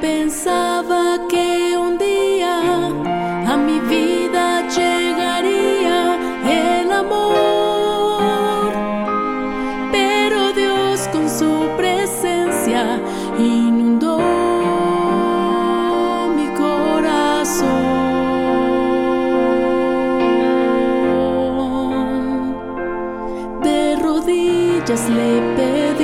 Pensaba que un día a mi vida llegaría el amor, pero Dios con su presencia inundó mi corazón. De rodillas le pedí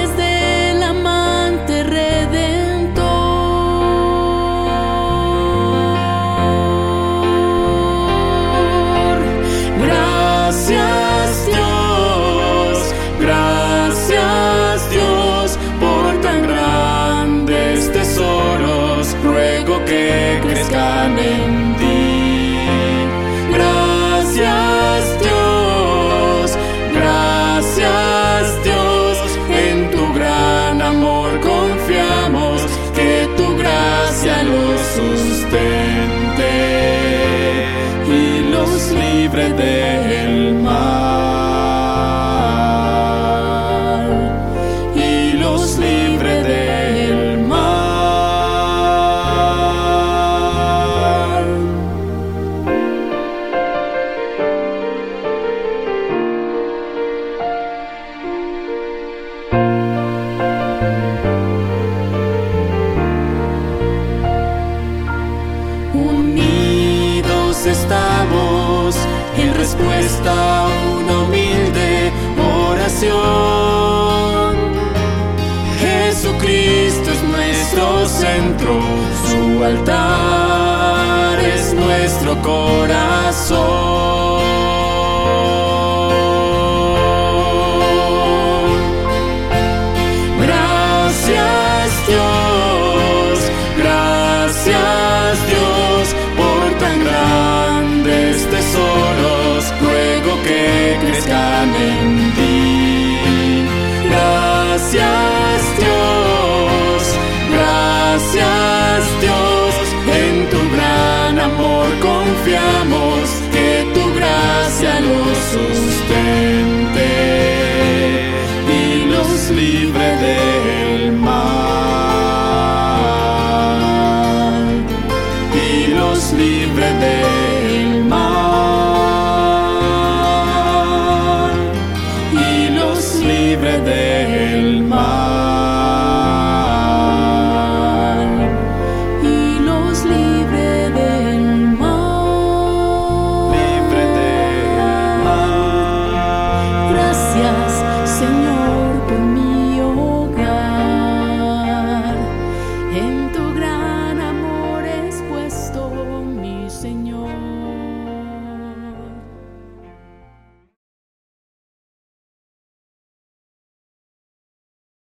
libre mal. Respuesta una humilde oración. Jesucristo es nuestro centro, su altar es nuestro corazón.